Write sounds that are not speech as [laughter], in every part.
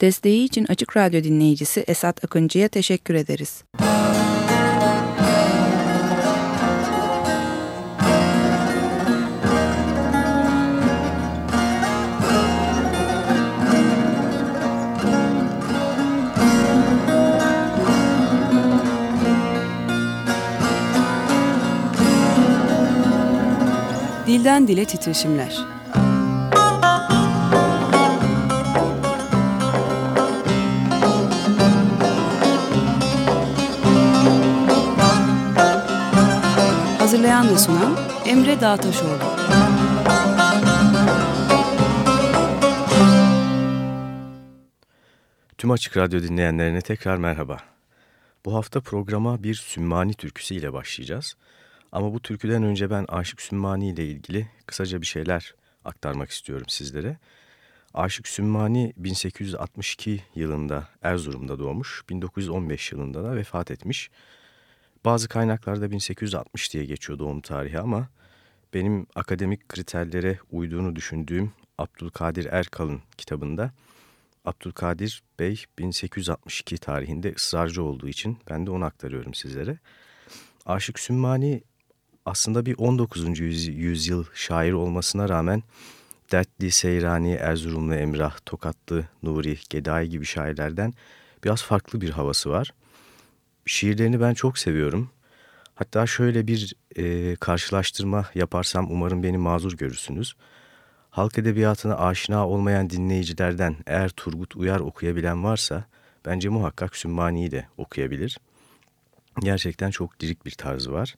Desteği için Açık Radyo dinleyicisi Esat Akıncı'ya teşekkür ederiz. Dilden Dile Titreşimler Hazırlayan ve sunan Emre Dağtaşoğlu. Tüm Açık Radyo dinleyenlerine tekrar merhaba. Bu hafta programa bir Sümmani türküsü ile başlayacağız. Ama bu türküden önce ben Aşık Sümmani ile ilgili kısaca bir şeyler aktarmak istiyorum sizlere. Aşık Sümmani 1862 yılında Erzurum'da doğmuş, 1915 yılında da vefat etmiş. Bazı kaynaklarda 1860 diye geçiyor doğum tarihi ama benim akademik kriterlere uyduğunu düşündüğüm Abdülkadir Erkal'ın kitabında Abdülkadir Bey 1862 tarihinde ısrarcı olduğu için ben de onu aktarıyorum sizlere. Aşık Sümmani aslında bir 19. yüzyıl şair olmasına rağmen Dertli Seyrani, Erzurumlu Emrah, Tokatlı Nuri, Gedai gibi şairlerden biraz farklı bir havası var. Şiirlerini ben çok seviyorum. Hatta şöyle bir e, karşılaştırma yaparsam umarım beni mazur görürsünüz. Halk edebiyatına aşina olmayan dinleyicilerden eğer Turgut Uyar okuyabilen varsa bence muhakkak Sümmani'yi de okuyabilir. Gerçekten çok lirik bir tarzı var.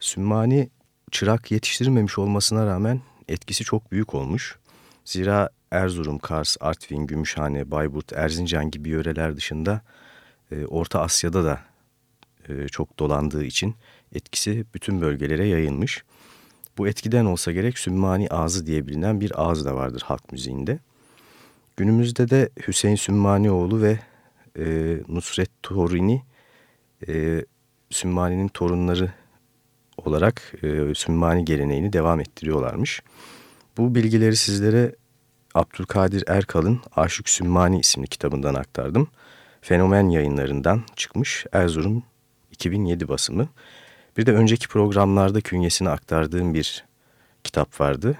Sümmani çırak yetiştirmemiş olmasına rağmen etkisi çok büyük olmuş. Zira Erzurum, Kars, Artvin, Gümüşhane, Bayburt, Erzincan gibi yöreler dışında e, Orta Asya'da da e, çok dolandığı için etkisi bütün bölgelere yayılmış. Bu etkiden olsa gerek Sümmani ağzı diye bilinen bir ağız da vardır halk müziğinde. Günümüzde de Hüseyin Sümmanioğlu ve e, Nusret Torini e, Sümmani'nin torunları olarak e, Sümmani geleneğini devam ettiriyorlarmış. Bu bilgileri sizlere Abdülkadir Erkal'ın Aşık Sümmani isimli kitabından aktardım. Fenomen yayınlarından çıkmış Erzurum 2007 basımı. Bir de önceki programlarda künyesini aktardığım bir kitap vardı.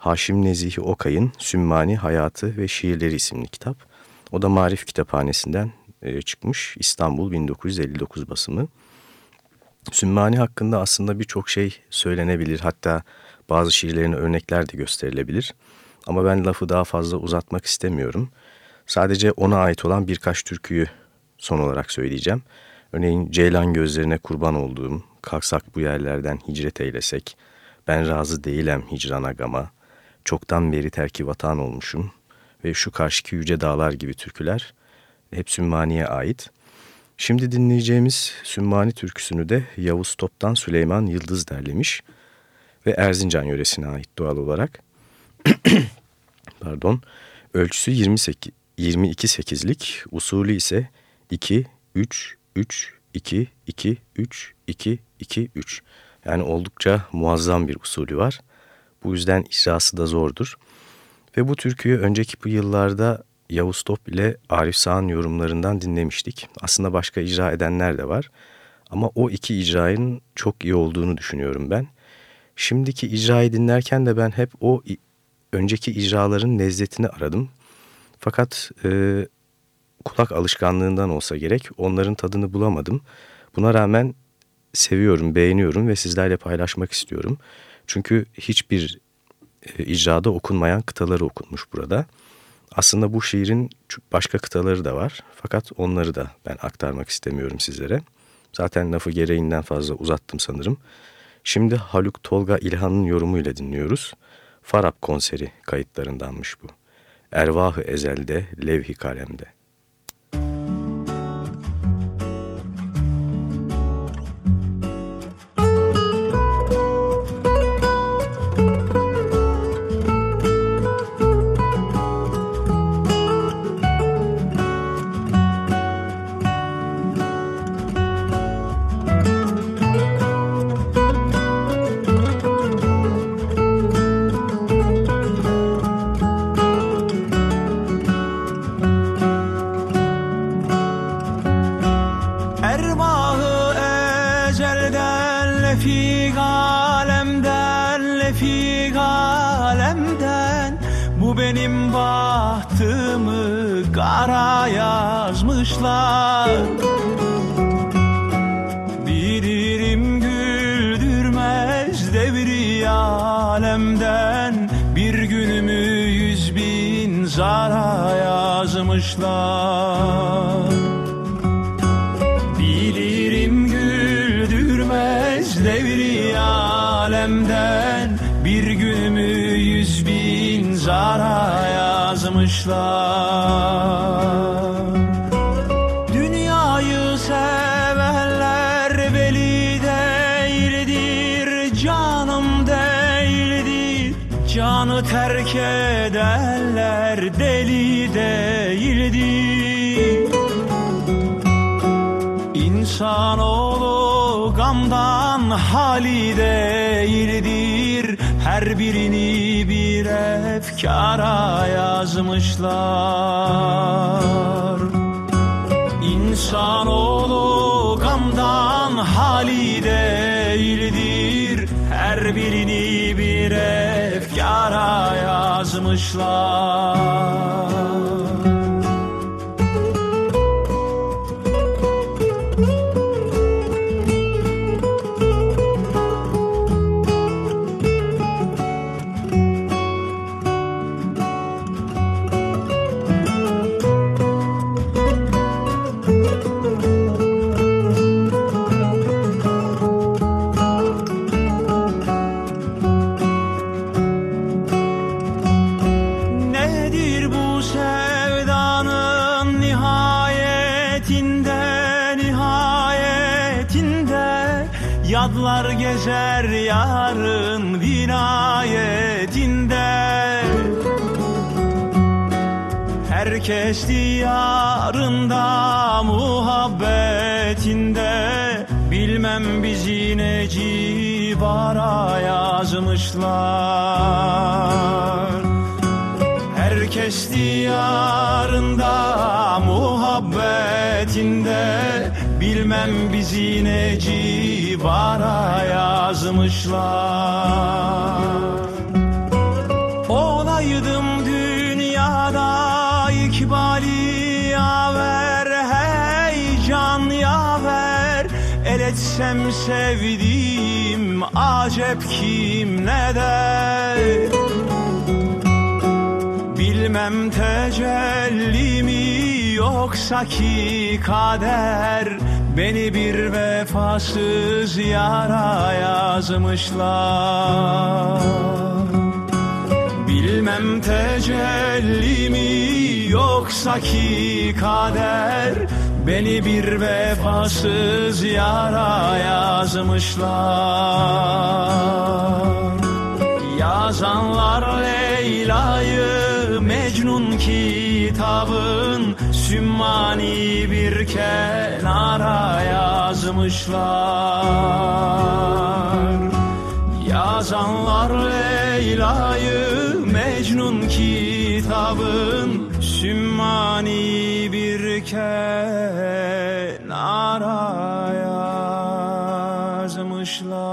Haşim Nezihi Okay'ın Sümmani Hayatı ve Şiirleri isimli kitap. O da Marif Kitaphanesi'nden e, çıkmış İstanbul 1959 basımı. Sümmani hakkında aslında birçok şey söylenebilir. Hatta bazı şiirlerine örnekler de gösterilebilir. Ama ben lafı daha fazla uzatmak istemiyorum. Sadece ona ait olan birkaç türküyü son olarak söyleyeceğim. Örneğin Ceylan gözlerine kurban olduğum, kalksak bu yerlerden hicret eylesek, ben razı değilim hicrana gama, çoktan beri terki vatan olmuşum ve şu karşıki yüce dağlar gibi türküler hep Sümmani'ye ait. Şimdi dinleyeceğimiz Sümmani türküsünü de Yavuz Top'tan Süleyman Yıldız derlemiş ve Erzincan yöresine ait doğal olarak. [clears throat] Pardon. Ölçüsü 28, 22-8'lik, usulü ise 2, 3, 3, 2, 2, 3, 2, 2, 3. Yani oldukça muazzam bir usulü var. Bu yüzden icrası da zordur. Ve bu türküyü önceki bu yıllarda Yavuz Top ile Arif Sağ'ın yorumlarından dinlemiştik. Aslında başka icra edenler de var. Ama o iki icranın çok iyi olduğunu düşünüyorum ben. Şimdiki icrayı dinlerken de ben hep o önceki icraların lezzetini aradım. Fakat e, kulak alışkanlığından olsa gerek onların tadını bulamadım. Buna rağmen seviyorum, beğeniyorum ve sizlerle paylaşmak istiyorum. Çünkü hiçbir e, icrada okunmayan kıtaları okunmuş burada. Aslında bu şiirin başka kıtaları da var. Fakat onları da ben aktarmak istemiyorum sizlere. Zaten lafı gereğinden fazla uzattım sanırım. Şimdi Haluk Tolga İlhan'ın yorumuyla dinliyoruz. Farab konseri kayıtlarındanmış bu. Ervahı ezelde, levhi kalemde. Alemden Bir günümü yüz bin zara yazmışlar. Bilirim güldürmez devri alemden Bir günümü yüz bin zara yazmışlar İnsanoğlu gamdan hali değildir Her birini bir efkara yazmışlar. İnsanoğlu gamdan hali değildir Her birini bir efkara yazmışlar Herkes diyarında muhabbetinde. Bilmem bizi ne cibara yazmışlar. Herkes diyarında muhabbetinde. Bilmem bizi ne cibara yazmışlar El etsem sevdiğim acep kim ne der? Bilmem tecelli mi yoksa ki kader. Beni bir vefasız yara yazmışlar. Bilmem tecelli mi yoksa ki kader Beni bir vefasız yara yazmışlar. Yazanlar Leyla'yı Mecnun kitabın Sümmani bir kenara yazmışlar. Yazanlar Leyla'yı Mecnun kitabın Sümmani bir kenara yazmışlar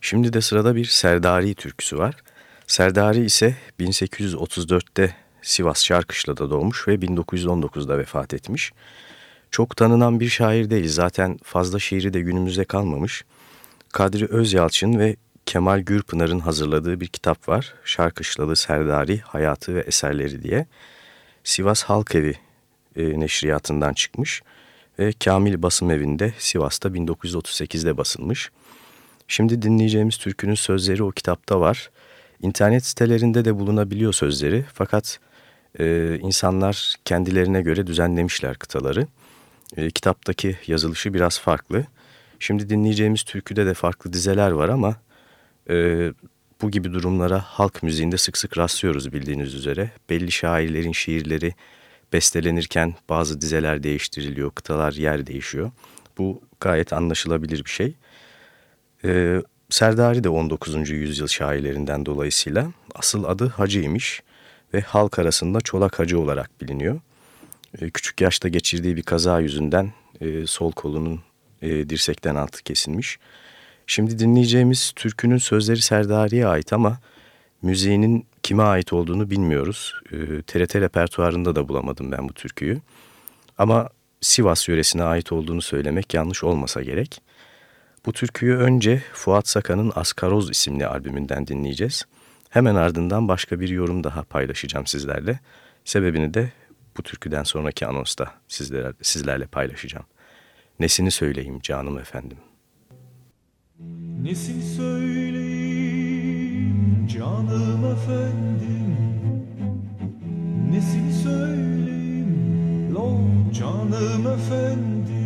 Şimdi de sırada bir Serdari türküsü var. Serdari ise 1834'te Sivas Şarkışla'da doğmuş ve 1919'da vefat etmiş. Çok tanınan bir şair değil zaten fazla şiiri de günümüzde kalmamış. Kadri Özyalçın ve Kemal Gürpınar'ın hazırladığı bir kitap var. Şarkışlalı Serdari Hayatı ve Eserleri diye. Sivas Halk Evi e, neşriyatından çıkmış ve Kamil Basım Evi'nde Sivas'ta 1938'de basılmış. Şimdi dinleyeceğimiz türkünün sözleri o kitapta var. İnternet sitelerinde de bulunabiliyor sözleri fakat e, insanlar kendilerine göre düzenlemişler kıtaları. E, kitaptaki yazılışı biraz farklı. Şimdi dinleyeceğimiz türküde de farklı dizeler var ama e, bu gibi durumlara halk müziğinde sık sık rastlıyoruz bildiğiniz üzere. Belli şairlerin şiirleri bestelenirken bazı dizeler değiştiriliyor, kıtalar yer değişiyor. Bu gayet anlaşılabilir bir şey. Ee, Serdari de 19. yüzyıl şairlerinden dolayısıyla asıl adı Hacı'ymış ve halk arasında Çolak Hacı olarak biliniyor. Ee, küçük yaşta geçirdiği bir kaza yüzünden e, sol kolunun e, dirsekten altı kesilmiş. Şimdi dinleyeceğimiz türkünün sözleri Serdari'ye ait ama müziğinin kime ait olduğunu bilmiyoruz. E, ee, TRT repertuarında da bulamadım ben bu türküyü. Ama Sivas yöresine ait olduğunu söylemek yanlış olmasa gerek. Bu türküyü önce Fuat Sakan'ın Askaroz isimli albümünden dinleyeceğiz. Hemen ardından başka bir yorum daha paylaşacağım sizlerle. Sebebini de bu türküden sonraki anonsta sizlerle, sizlerle paylaşacağım. Nesini söyleyeyim canım efendim. Nesini söyleyeyim canım efendim? Nesini söyleyeyim lo canım efendim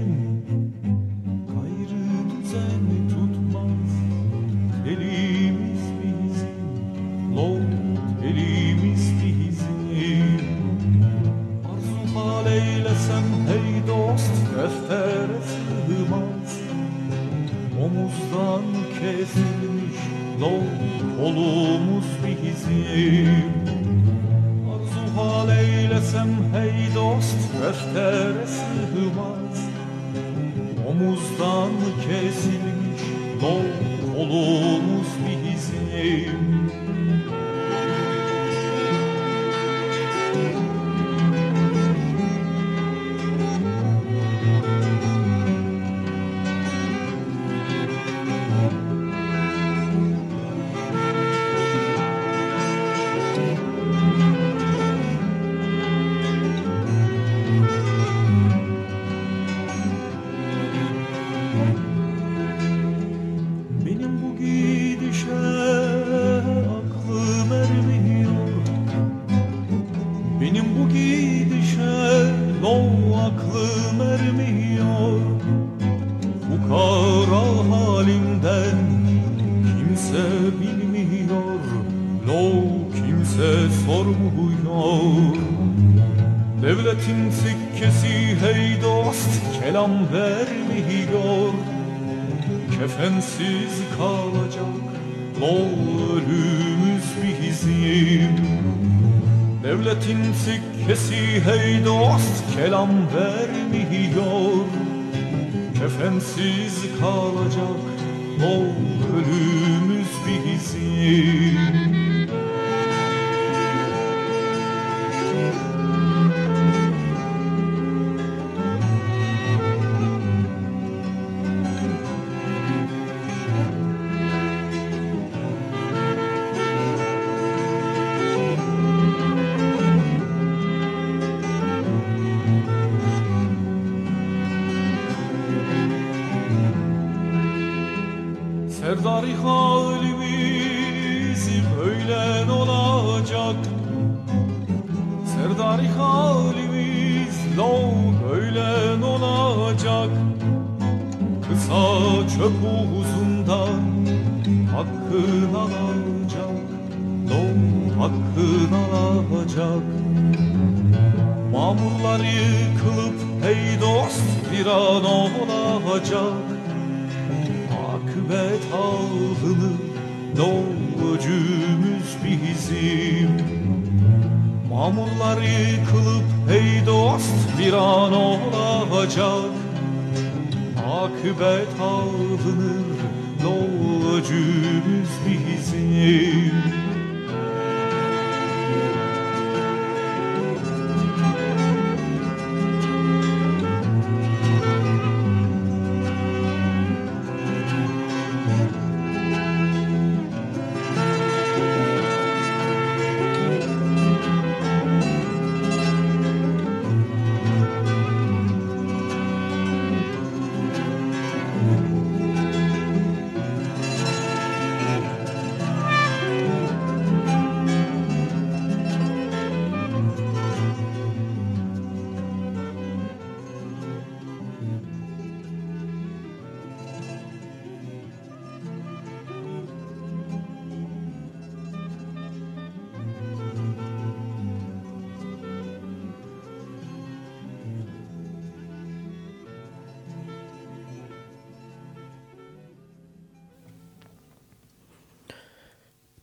Kefensiz kalacak ölümüz bizim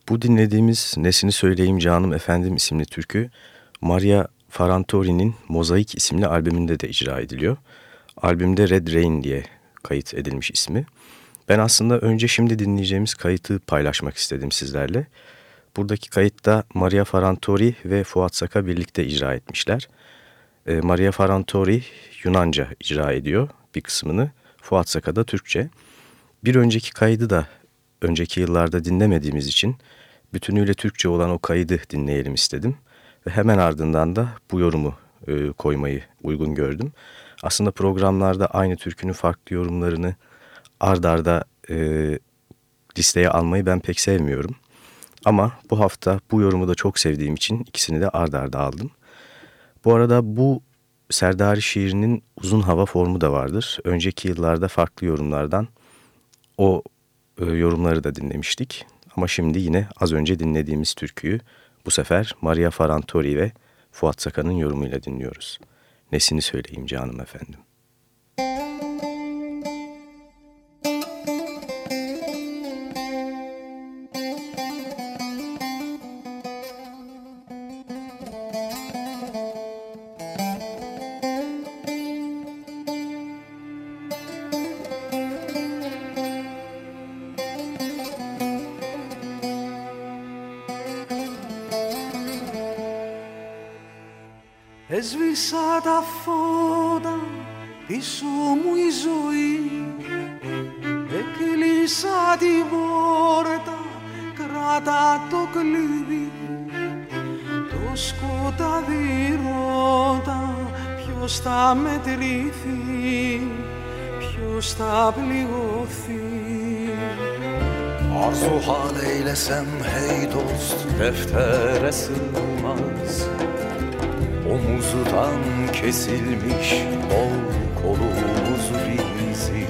Bu dinlediğimiz Nesini Söyleyeyim Canım Efendim isimli türkü Maria Farantori'nin Mozaik isimli albümünde de icra ediliyor. Albümde Red Rain diye kayıt edilmiş ismi. Ben aslında önce şimdi dinleyeceğimiz kayıtı paylaşmak istedim sizlerle. Buradaki kayıtta Maria Farantori ve Fuat Saka birlikte icra etmişler. E, Maria Farantori Yunanca icra ediyor bir kısmını, Fuat Saka da Türkçe. Bir önceki kaydı da önceki yıllarda dinlemediğimiz için bütünüyle Türkçe olan o kaydı dinleyelim istedim. Ve hemen ardından da bu yorumu e, koymayı uygun gördüm. Aslında programlarda aynı türkünün farklı yorumlarını ard arda e, listeye almayı ben pek sevmiyorum. Ama bu hafta bu yorumu da çok sevdiğim için ikisini de ard arda aldım. Bu arada bu Serdari şiirinin uzun hava formu da vardır. Önceki yıllarda farklı yorumlardan o e, yorumları da dinlemiştik. Ama şimdi yine az önce dinlediğimiz türküyü bu sefer Maria Farantori ve Fuat Sakan'ın yorumuyla dinliyoruz. Nesini söyleyeyim canım efendim. Έσβησα τα φώτα πίσω μου η ζωή. Έκλεισα την πόρτα, κράτα το κλειδί. Το σκοτάδι ρώτα ποιος θα μετρηθεί Ποιος θα πληγωθεί. Arzu hal eylesem hey dost deftere sığmaz Omuzdan kesilmiş o kolumuz bizi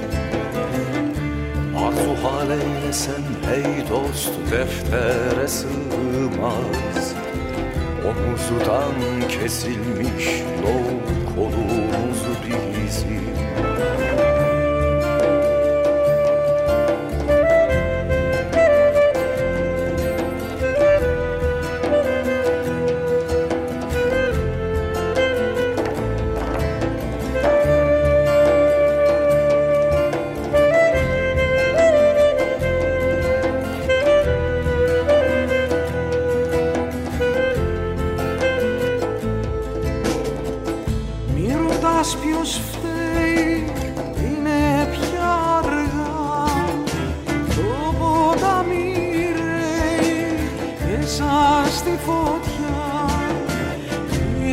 Arzu hal eylesem hey dost deftere sığmaz. Omuzdan kesilmiş o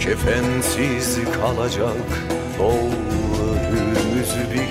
Kefensiz kalacak o ölümüz bizim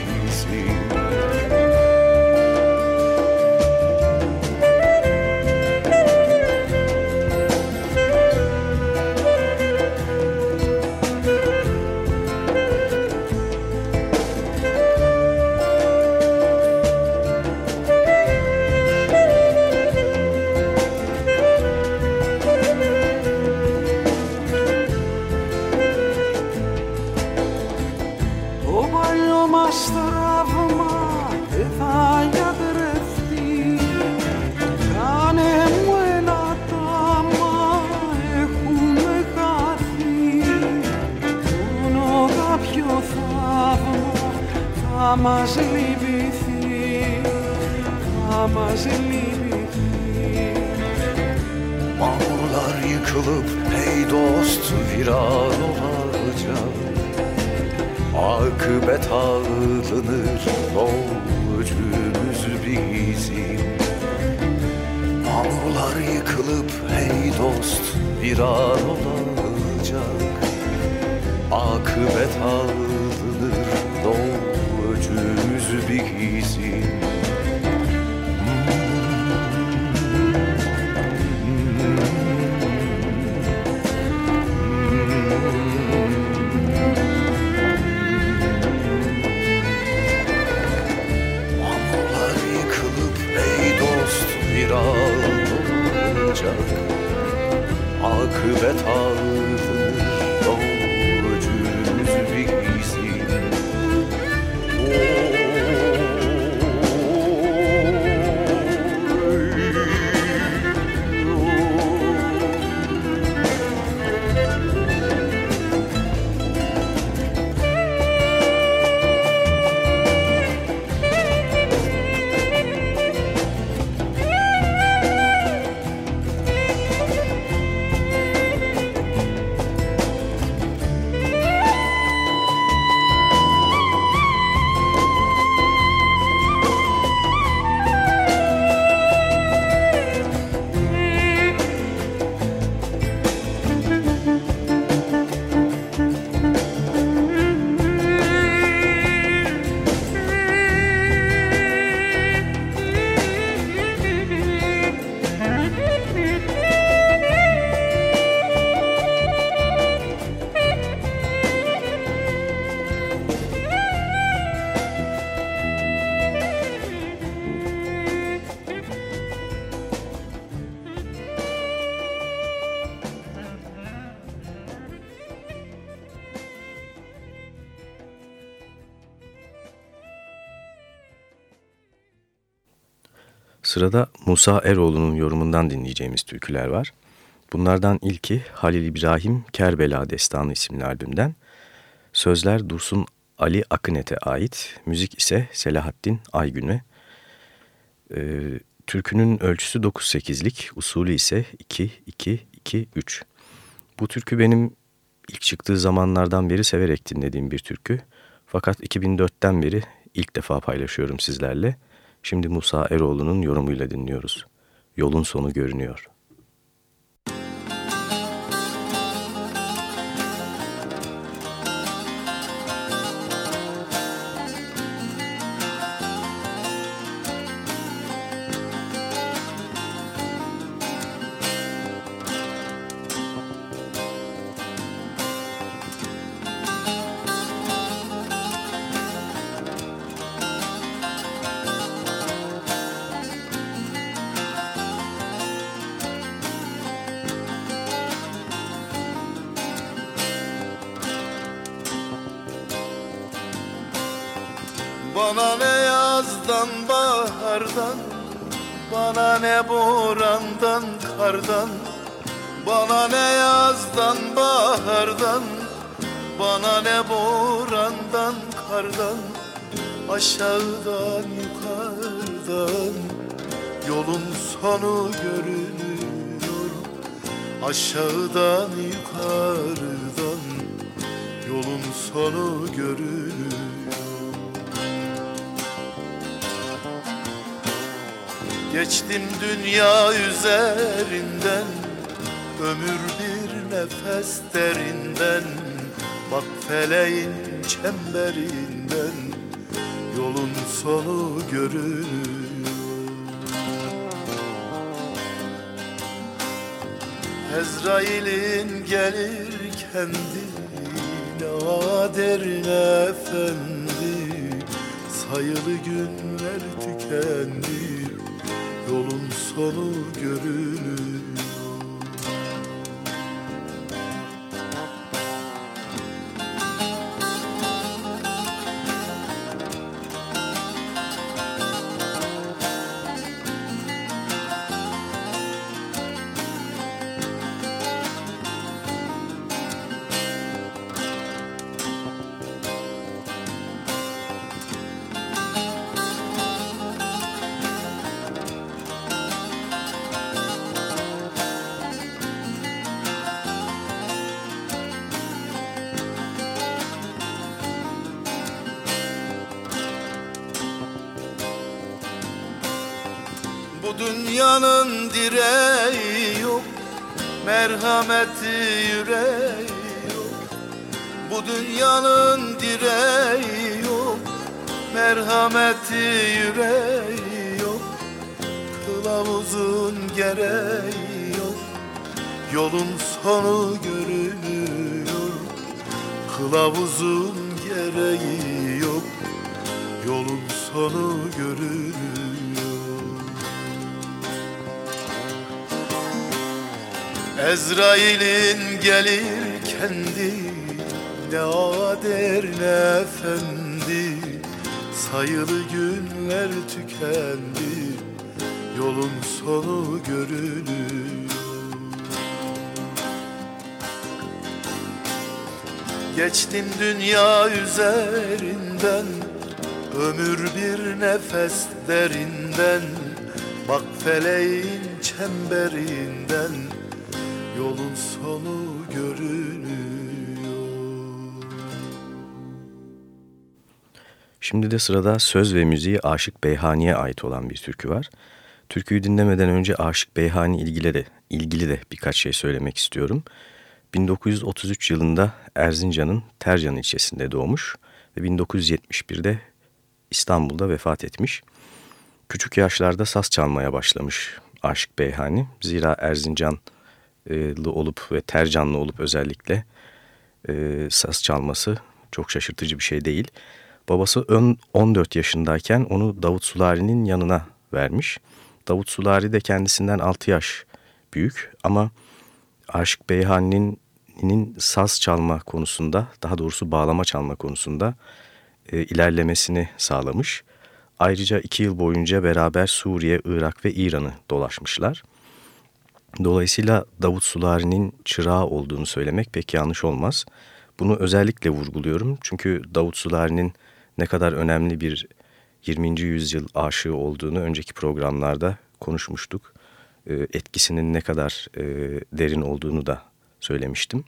μας λυπηθεί, θα μας λυπηθεί. Mahmurlar yıkılıp hey dost viran olacak. Akıbet ağlanır yolcumuz bizim. Mahmurlar yıkılıp hey dost viran olacak. Akıbet ağlanır yolcumuz bihisin Hamurlar ey dost bir ağ Akıbet ağırdır Sırada Musa Eroğlu'nun yorumundan dinleyeceğimiz türküler var. Bunlardan ilki Halil İbrahim Kerbela Destanı isimli albümden. Sözler Dursun Ali Akınet'e ait, müzik ise Selahattin Aygün'e. Ee, türkünün ölçüsü 9-8'lik, usulü ise 2-2-2-3. Bu türkü benim ilk çıktığı zamanlardan beri severek dinlediğim bir türkü. Fakat 2004'ten beri ilk defa paylaşıyorum sizlerle. Şimdi Musa Eroğlu'nun yorumuyla dinliyoruz. Yolun sonu görünüyor. Geçtim dünya üzerinden Ömür bir nefes derinden Bak feleğin çemberinden Yolun sonu görünüyor. Ezrail'in gelir kendine Aderin efendi Sayılı günler tükendi Sonu görünür Kılavuzun gereği yok Yolun sonu görünüyor. Ezrail'in gelir kendi Ne ader ne efendi. Sayılı günler tükendi Yolun sonu görünür Geçtim dünya üzerinden Ömür bir nefes derinden Bak feleğin çemberinden Yolun sonu görünüyor Şimdi de sırada söz ve müziği Aşık Beyhani'ye ait olan bir türkü var. Türküyü dinlemeden önce Aşık Beyhani ilgili de, ilgili de birkaç şey söylemek istiyorum. 1933 yılında Erzincan'ın Tercan ilçesinde doğmuş ve 1971'de İstanbul'da vefat etmiş. Küçük yaşlarda saz çalmaya başlamış Aşık Beyhani. Zira Erzincanlı olup ve Tercanlı olup özellikle e, saz çalması çok şaşırtıcı bir şey değil. Babası 14 yaşındayken onu Davut Sulari'nin yanına vermiş. Davut Sulari de kendisinden 6 yaş büyük ama Aşık Beyhani'nin saz çalma konusunda, daha doğrusu bağlama çalma konusunda e, ilerlemesini sağlamış. Ayrıca iki yıl boyunca beraber Suriye, Irak ve İran'ı dolaşmışlar. Dolayısıyla Davut Sulari'nin çırağı olduğunu söylemek pek yanlış olmaz. Bunu özellikle vurguluyorum çünkü Davut Sulari'nin ne kadar önemli bir 20. yüzyıl aşığı olduğunu önceki programlarda konuşmuştuk. E, etkisinin ne kadar e, derin olduğunu da söylemiştim.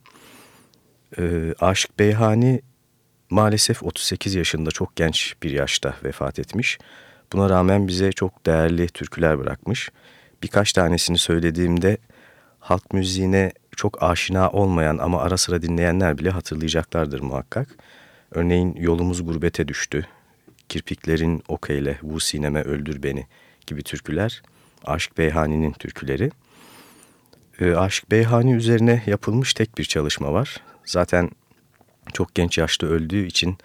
E, Aşık Beyhani maalesef 38 yaşında çok genç bir yaşta vefat etmiş. Buna rağmen bize çok değerli türküler bırakmış. Birkaç tanesini söylediğimde halk müziğine çok aşina olmayan ama ara sıra dinleyenler bile hatırlayacaklardır muhakkak. Örneğin Yolumuz Gurbete Düştü, Kirpiklerin Okeyle, Vu Sineme Öldür Beni gibi türküler Aşık Beyhani'nin türküleri. E, Aşık Beyhani üzerine yapılmış tek bir çalışma var. Zaten çok genç yaşta öldüğü için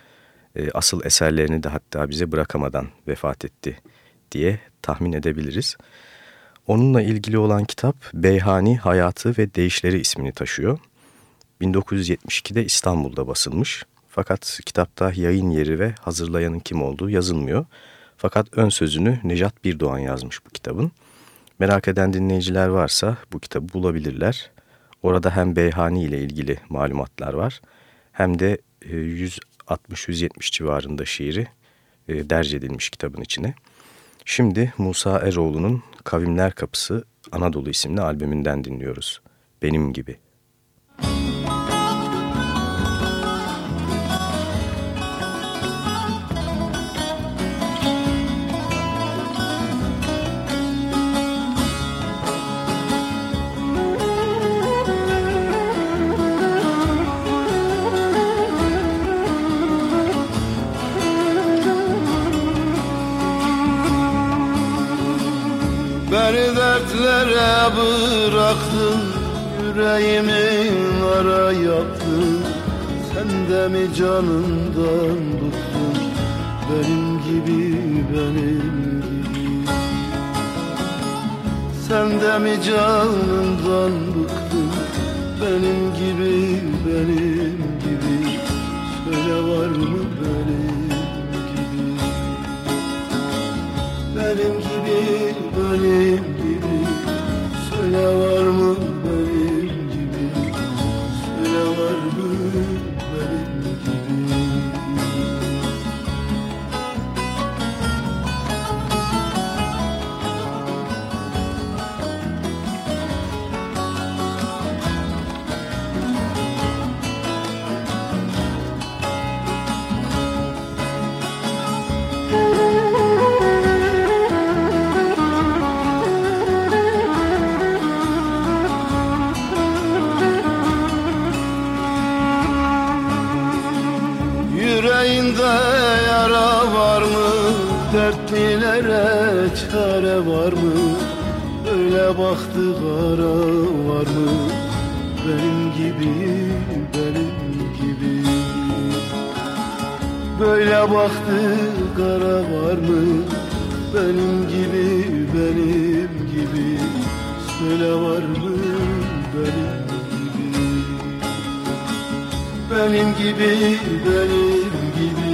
e, asıl eserlerini de hatta bize bırakamadan vefat etti diye tahmin edebiliriz. Onunla ilgili olan kitap Beyhani Hayatı ve Değişleri ismini taşıyor. 1972'de İstanbul'da basılmış. Fakat kitapta yayın yeri ve hazırlayanın kim olduğu yazılmıyor. Fakat ön sözünü Necat Birdoğan yazmış bu kitabın. Merak eden dinleyiciler varsa bu kitabı bulabilirler. Orada hem Beyhani ile ilgili malumatlar var hem de 160-170 e, civarında şiiri e, derc edilmiş kitabın içine. Şimdi Musa Eroğlu'nun Kavimler Kapısı Anadolu isimli albümünden dinliyoruz. Benim gibi. Bıraktın Yüreğimi ara yaktın Sen de mi canından bıktın Benim gibi benim gibi? Sen de mi canından bıktın Benim gibi benim gibi? Söyle var mı benim gibi? Benim gibi benim Söyle var mı Dertlilere çare var mı? Öyle baktı kara var mı? Benim gibi, benim gibi Böyle baktı kara var mı? Benim gibi, benim gibi Söyle var mı benim gibi benim gibi var mı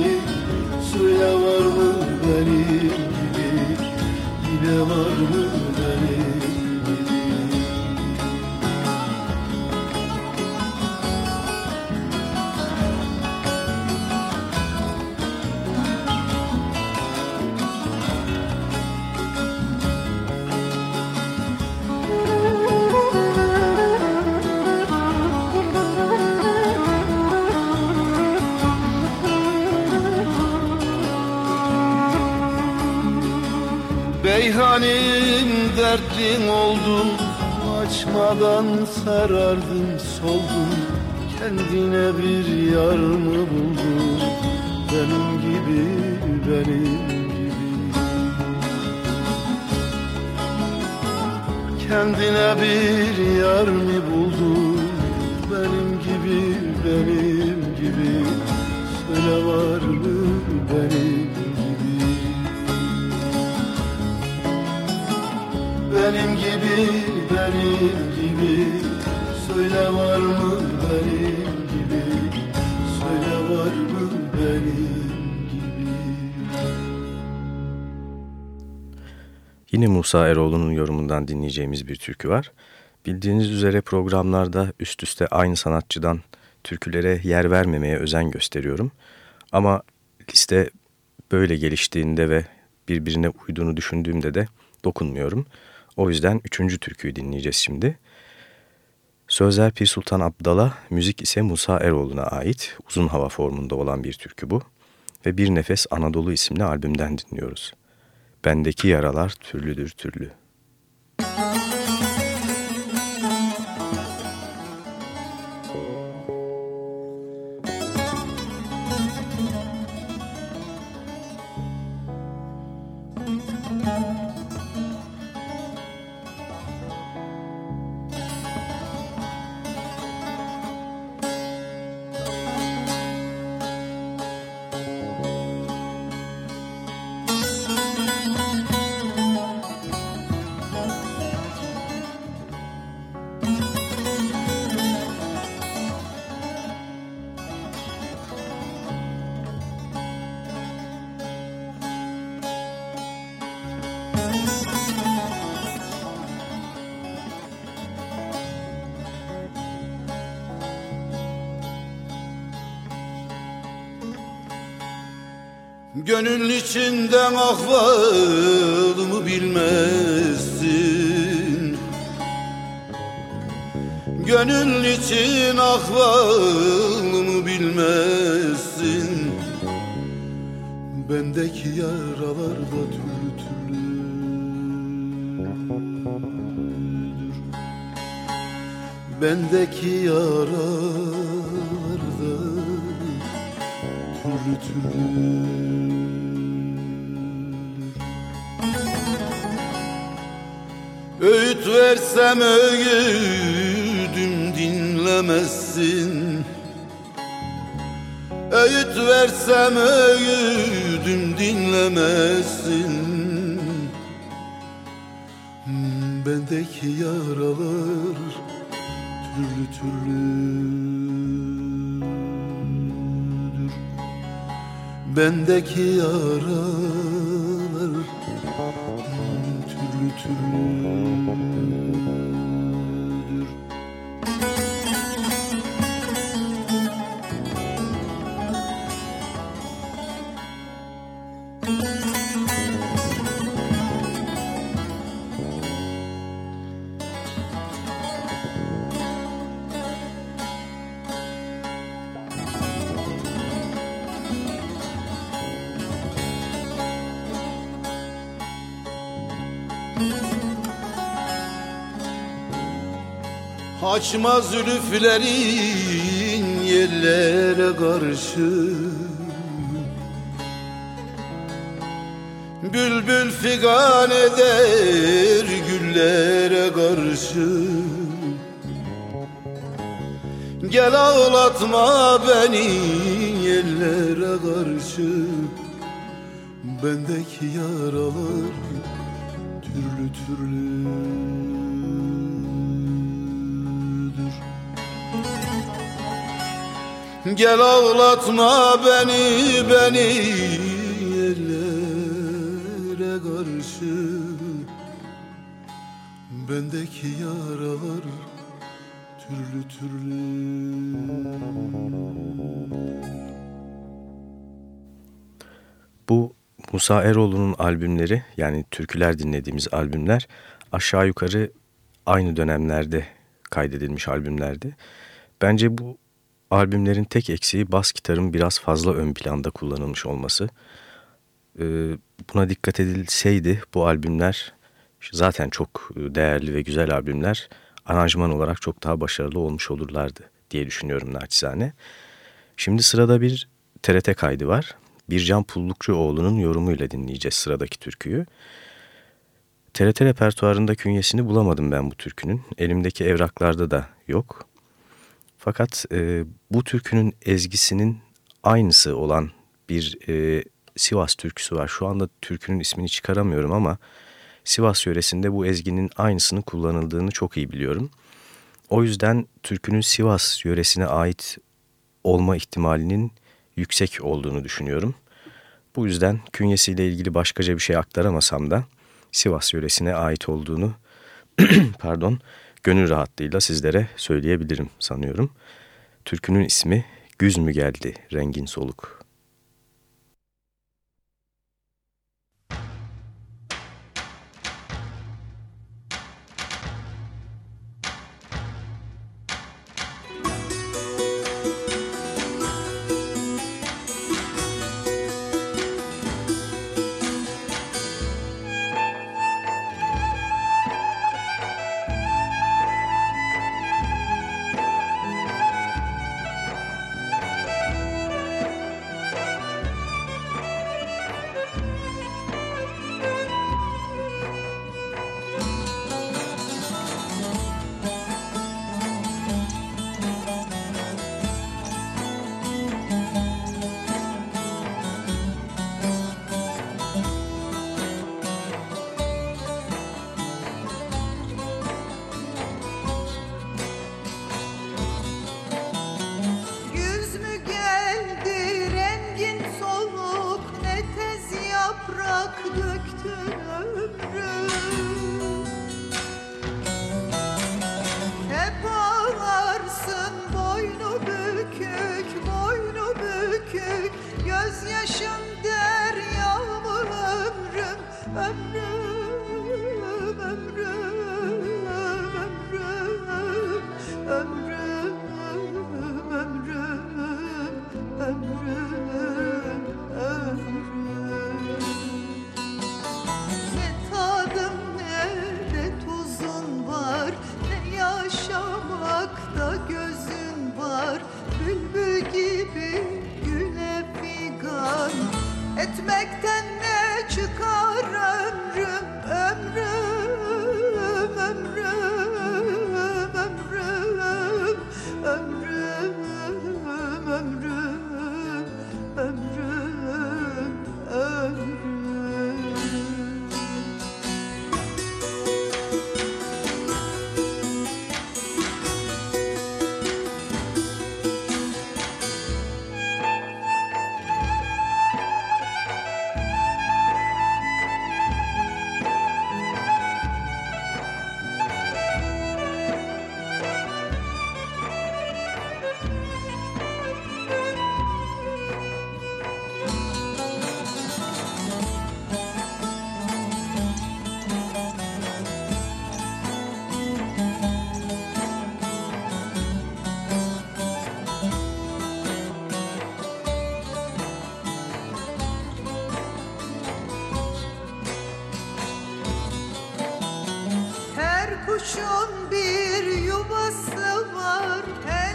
benim gibi Yine var mı dertlin oldum Açmadan sarardım soldum. Kendine bir yar mı buldun? Benim gibi benim gibi. Kendine bir yar mı buldun? Benim gibi benim gibi. Söyle var mı benim benim gibi, benim gibi Söyle var mı benim gibi Söyle var mı benim gibi Yine Musa Eroğlu'nun yorumundan dinleyeceğimiz bir türkü var. Bildiğiniz üzere programlarda üst üste aynı sanatçıdan türkülere yer vermemeye özen gösteriyorum. Ama liste böyle geliştiğinde ve birbirine uyduğunu düşündüğümde de dokunmuyorum. O yüzden üçüncü türküyü dinleyeceğiz şimdi. Sözler Pir Sultan Abdal'a, müzik ise Musa Eroğlu'na ait uzun hava formunda olan bir türkü bu. Ve Bir Nefes Anadolu isimli albümden dinliyoruz. Bendeki yaralar türlüdür türlü. Gönül içinden ahvalımı bilmezsin. Gönül için ahvalımı bilmezsin. Bendeki yaralar da türlü türlüdür Bendeki yaralar da türlü türlü versem öğüdüm dinlemezsin. Öğüt versem öğüdüm dinlemezsin. Hmm, Bendeki yaralar türlü türlüdür. Bendeki yaralar türlü türlüdür thank you Açma zülüflerin yerlere karşı. Bülbül figan eder güllere karşı. Gel ağlatma beni yerlere karşı. Bendeki yaralar türlü türlü Gel ağlatma beni beni Ellere karşı Bendeki yaralar türlü türlü Bu Musa Eroğlu'nun albümleri yani türküler dinlediğimiz albümler aşağı yukarı aynı dönemlerde kaydedilmiş albümlerdi. Bence bu albümlerin tek eksiği bas gitarın biraz fazla ön planda kullanılmış olması. Ee, buna dikkat edilseydi bu albümler zaten çok değerli ve güzel albümler aranjman olarak çok daha başarılı olmuş olurlardı diye düşünüyorum naçizane. Şimdi sırada bir TRT kaydı var. Bircan Pullukçuoğlu'nun yorumuyla dinleyeceğiz sıradaki türküyü. TRT repertuarında künyesini bulamadım ben bu türkünün. Elimdeki evraklarda da yok. Fakat e, bu türkünün ezgisinin aynısı olan bir e, Sivas türküsü var. Şu anda türkünün ismini çıkaramıyorum ama Sivas yöresinde bu ezginin aynısının kullanıldığını çok iyi biliyorum. O yüzden türkünün Sivas yöresine ait olma ihtimalinin yüksek olduğunu düşünüyorum. Bu yüzden künyesiyle ilgili başkaca bir şey aktaramasam da Sivas yöresine ait olduğunu [clears throat] pardon gönül rahatlığıyla sizlere söyleyebilirim sanıyorum. Türkünün ismi Güz mü geldi rengin soluk. Kuşun bir yuvası var. Her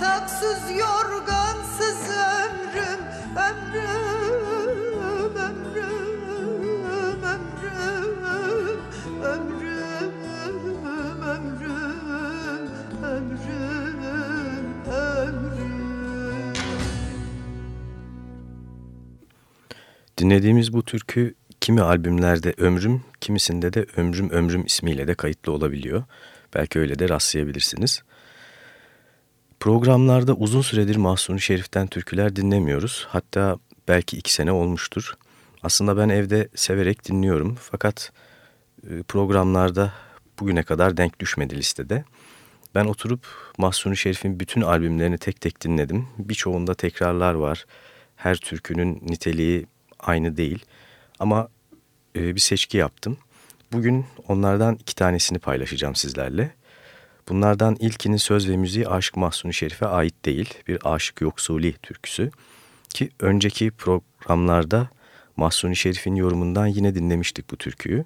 Yataksız yorgansız ömrüm Ömrüm, ömrüm, ömrüm Ömrüm, ömrüm, ömrüm, ömrüm Dinlediğimiz bu türkü kimi albümlerde Ömrüm, kimisinde de Ömrüm Ömrüm ismiyle de kayıtlı olabiliyor. Belki öyle de rastlayabilirsiniz. Programlarda uzun süredir Mahsuni Şerif'ten türküler dinlemiyoruz. Hatta belki iki sene olmuştur. Aslında ben evde severek dinliyorum. Fakat e, programlarda bugüne kadar denk düşmedi listede. Ben oturup Mahsuni Şerif'in bütün albümlerini tek tek dinledim. Birçoğunda tekrarlar var. Her türkünün niteliği aynı değil. Ama e, bir seçki yaptım. Bugün onlardan iki tanesini paylaşacağım sizlerle. Bunlardan ilkinin söz ve müziği Aşık Mahsuni Şerif'e ait değil. Bir Aşık Yoksuli türküsü. Ki önceki programlarda Mahsuni Şerif'in yorumundan yine dinlemiştik bu türküyü.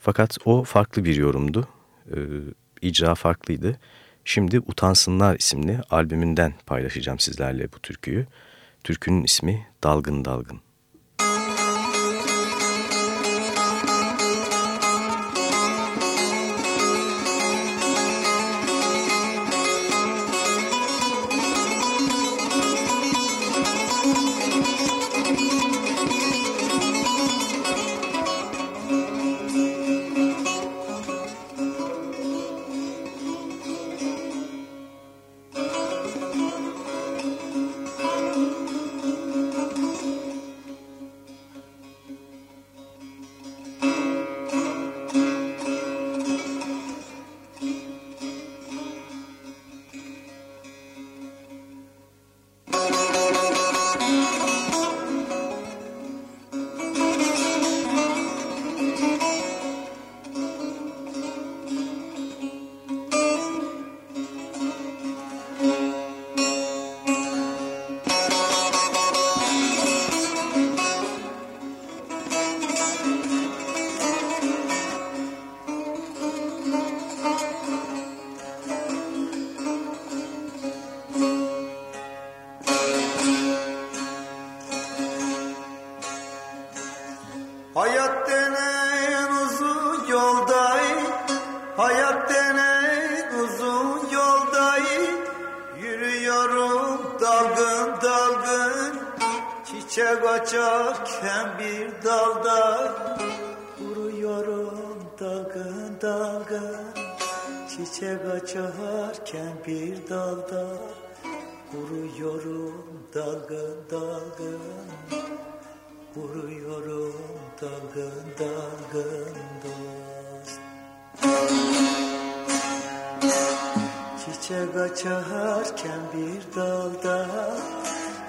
Fakat o farklı bir yorumdu. Ee, icra farklıydı. Şimdi Utansınlar isimli albümünden paylaşacağım sizlerle bu türküyü. Türkünün ismi Dalgın Dalgın. Açarken bir dalda Çiçek açarken bir dalda Vuruyorum dalgın dalgın. Vuruyorum dalgın dalgın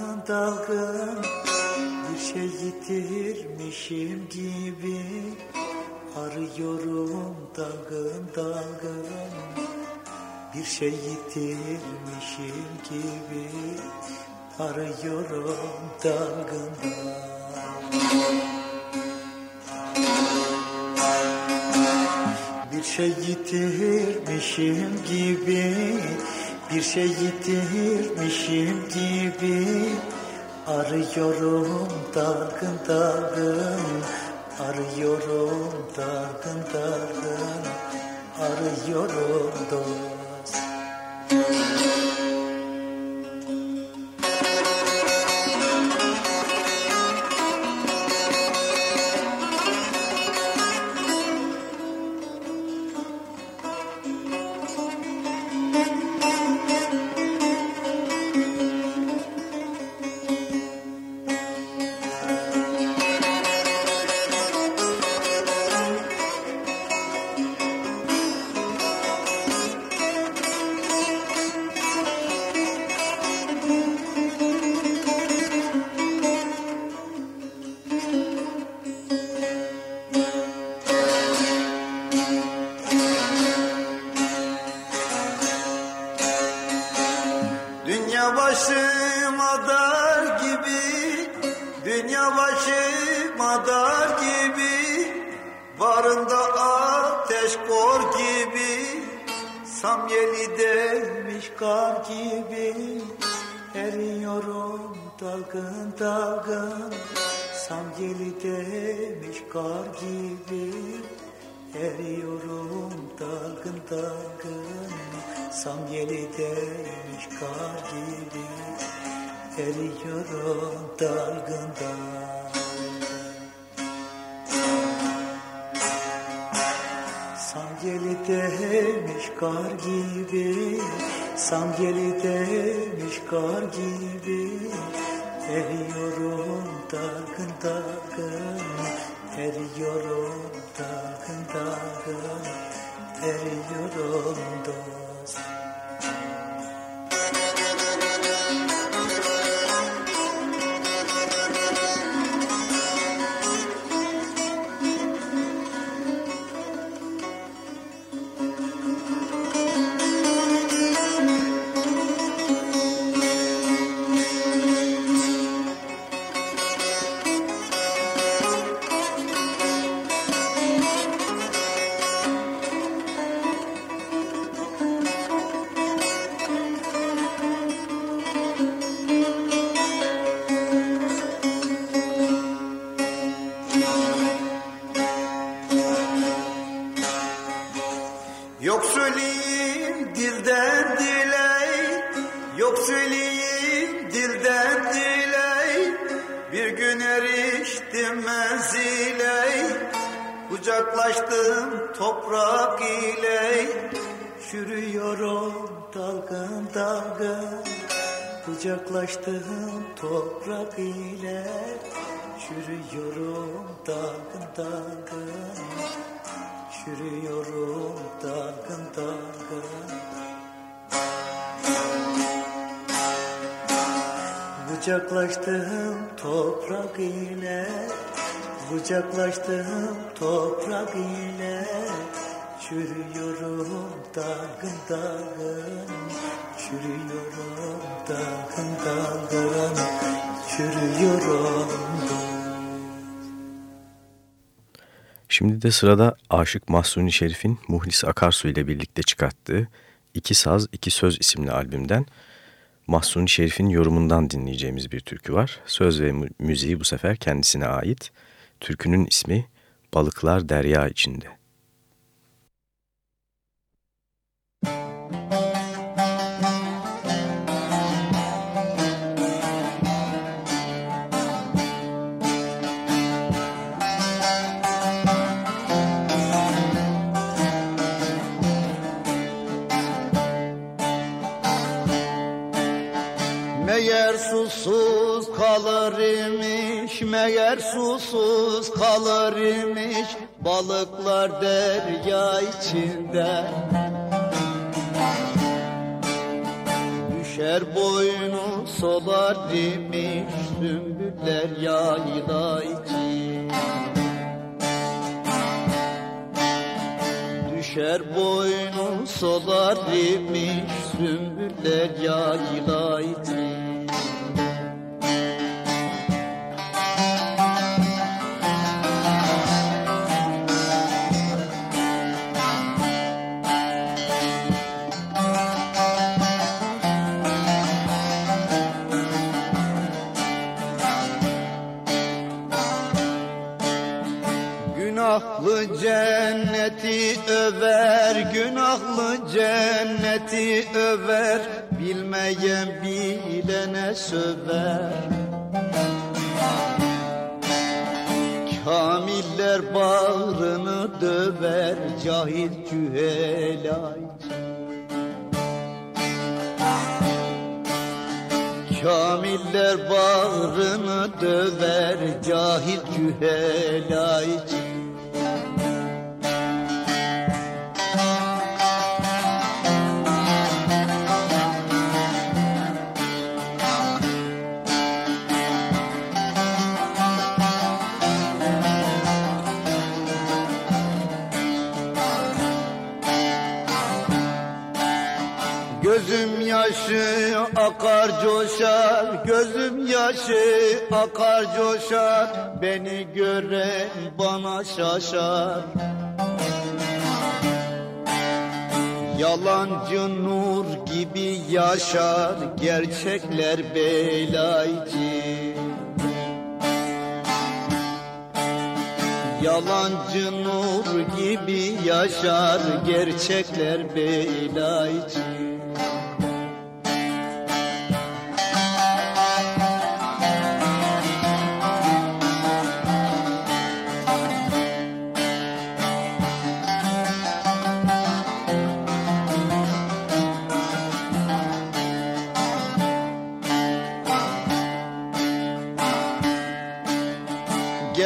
dost dost şey yitirmişim gibi arıyorum dalgında. Bir şey yitirmişim gibi bir şey yitirmişim gibi Arıyorum dargın dargın Arıyorum dargın dargın Arıyorum dost Samyeli demiş kar gibi. Eriyorum dalgın dalgın. Samyeli demiş kar gibi. Eriyorum dalgın dalgın. Samyeli demiş kar gibi. Samyeli demiş kar gibi Eriyorum dalgın dalgın Eriyorum dalgın dalgın Eriyorum dost Kucaklaştım toprak ile Çürüyorum dalgın dalgın Çürüyorum dalgın dalgın Kucaklaştım toprak ile Kucaklaştım toprak ile Çürüyorum dalgın dalgın Çürüyorum dalgın dalgın Çürüyorum Şimdi de sırada Aşık Mahsuni Şerif'in Muhlis Akarsu ile birlikte çıkarttığı İki Saz İki Söz isimli albümden Mahsuni Şerif'in yorumundan dinleyeceğimiz bir türkü var. Söz ve müziği bu sefer kendisine ait. Türkünün ismi Balıklar Derya içinde. Kalır imiş, meğer susuz kalır imiş Balıklar derya içinde. Düşer boynu solar imiş, sümbüller yayla için Düşer boynu solar imiş, sümbüller yayla için över, bilmeyen bilene söver. Kamiller bağrını döver, cahil cühelay. Kamiller bağrını döver cahil cühelaycı coşar, gözüm yaşı akar coşar, beni gören bana şaşar. Yalancı nur gibi yaşar, gerçekler belaycı. Yalancı nur gibi yaşar, gerçekler belaycı.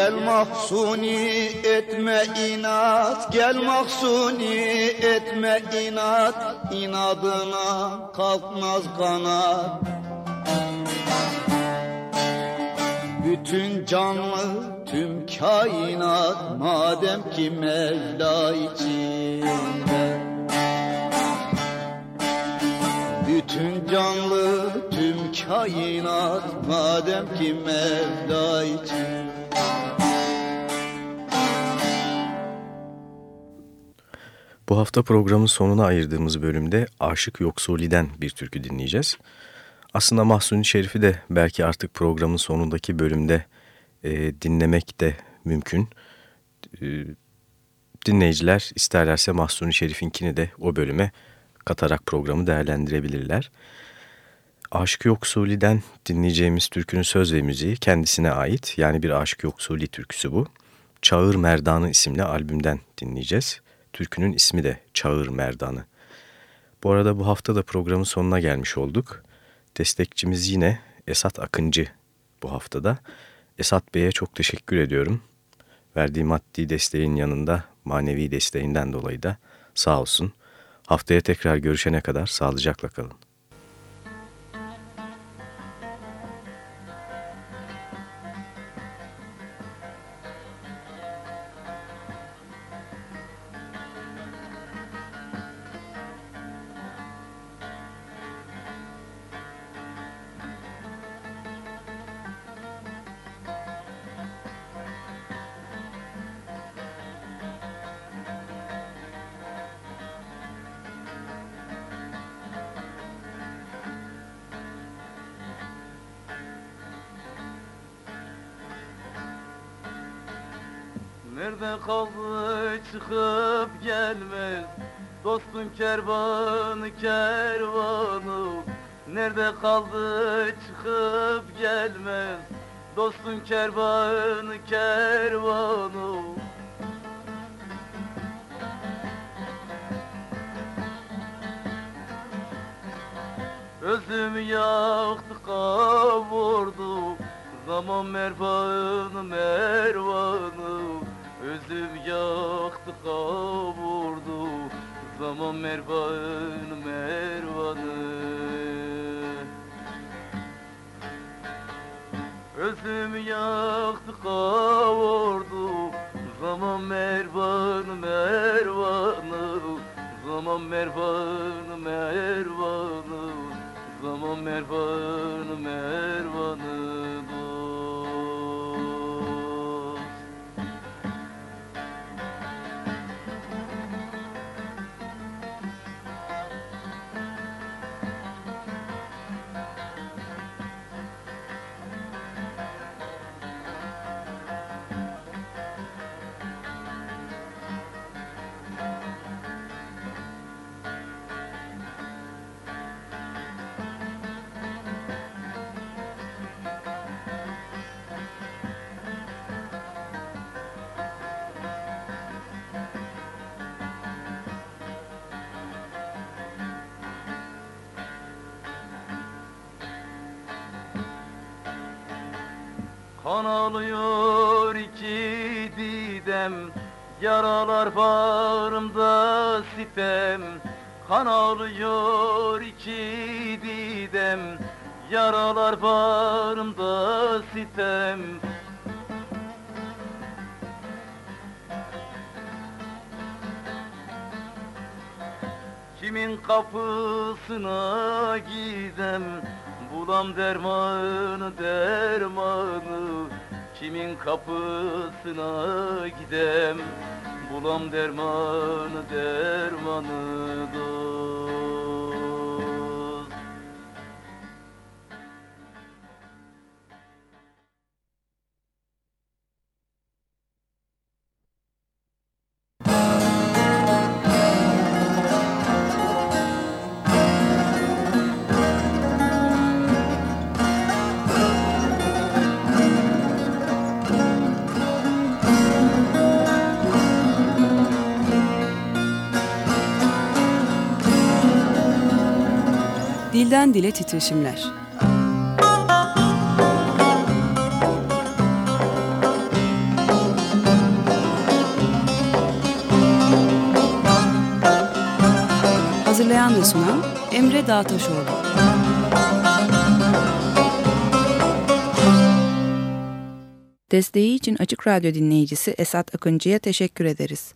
Gel mahsuni etme inat Gel mahsuni etme inat. İnadına kalkmaz kanat. Bütün canlı tüm kainat Madem ki Mevla içinde. Bütün canlı tüm kainat Madem ki Mevla içinde Bu hafta programın sonuna ayırdığımız bölümde Aşık Yoksuli'den bir türkü dinleyeceğiz. Aslında Mahsuni Şerif'i de belki artık programın sonundaki bölümde e, dinlemek de mümkün. E, dinleyiciler isterlerse Mahsuni Şerif'inkini de o bölüme katarak programı değerlendirebilirler. Aşık Yoksuli'den dinleyeceğimiz türkünün söz ve müziği kendisine ait. Yani bir Aşık Yoksuli türküsü bu. Çağır Merdanı isimli albümden dinleyeceğiz. Türkünün ismi de Çağır Merdanı. Bu arada bu hafta da programın sonuna gelmiş olduk. Destekçimiz yine Esat Akıncı bu haftada. Esat Bey'e çok teşekkür ediyorum. Verdiği maddi desteğin yanında manevi desteğinden dolayı da sağ olsun. Haftaya tekrar görüşene kadar sağlıcakla kalın. Nerede kaldı çıkıp gelmez? Dostun kervanı kervanı. Nerede kaldı çıkıp gelmez? Dostun kervanı kervanı. Özüm yaktı kavurdu. Zaman mervanı Zaman mervanı mervanı. Özüm yaktı kavurdu. Zaman mervanı mervanı. Zaman mervanı mervanı. Zaman mervanı mervanı Kan alıyor iki didem Yaralar bağrımda sitem Kan alıyor iki didem Yaralar bağrımda sitem Kimin kapısına gidem Bulam dermanı dermanı Kimin kapısına gidem? Bulam dermanı dermanı dost Dilden dile titreşimler. Hazırlayan ve sunan Emre Dağtaşoğlu. Desteği için Açık Radyo dinleyicisi Esat Akıncı'ya teşekkür ederiz.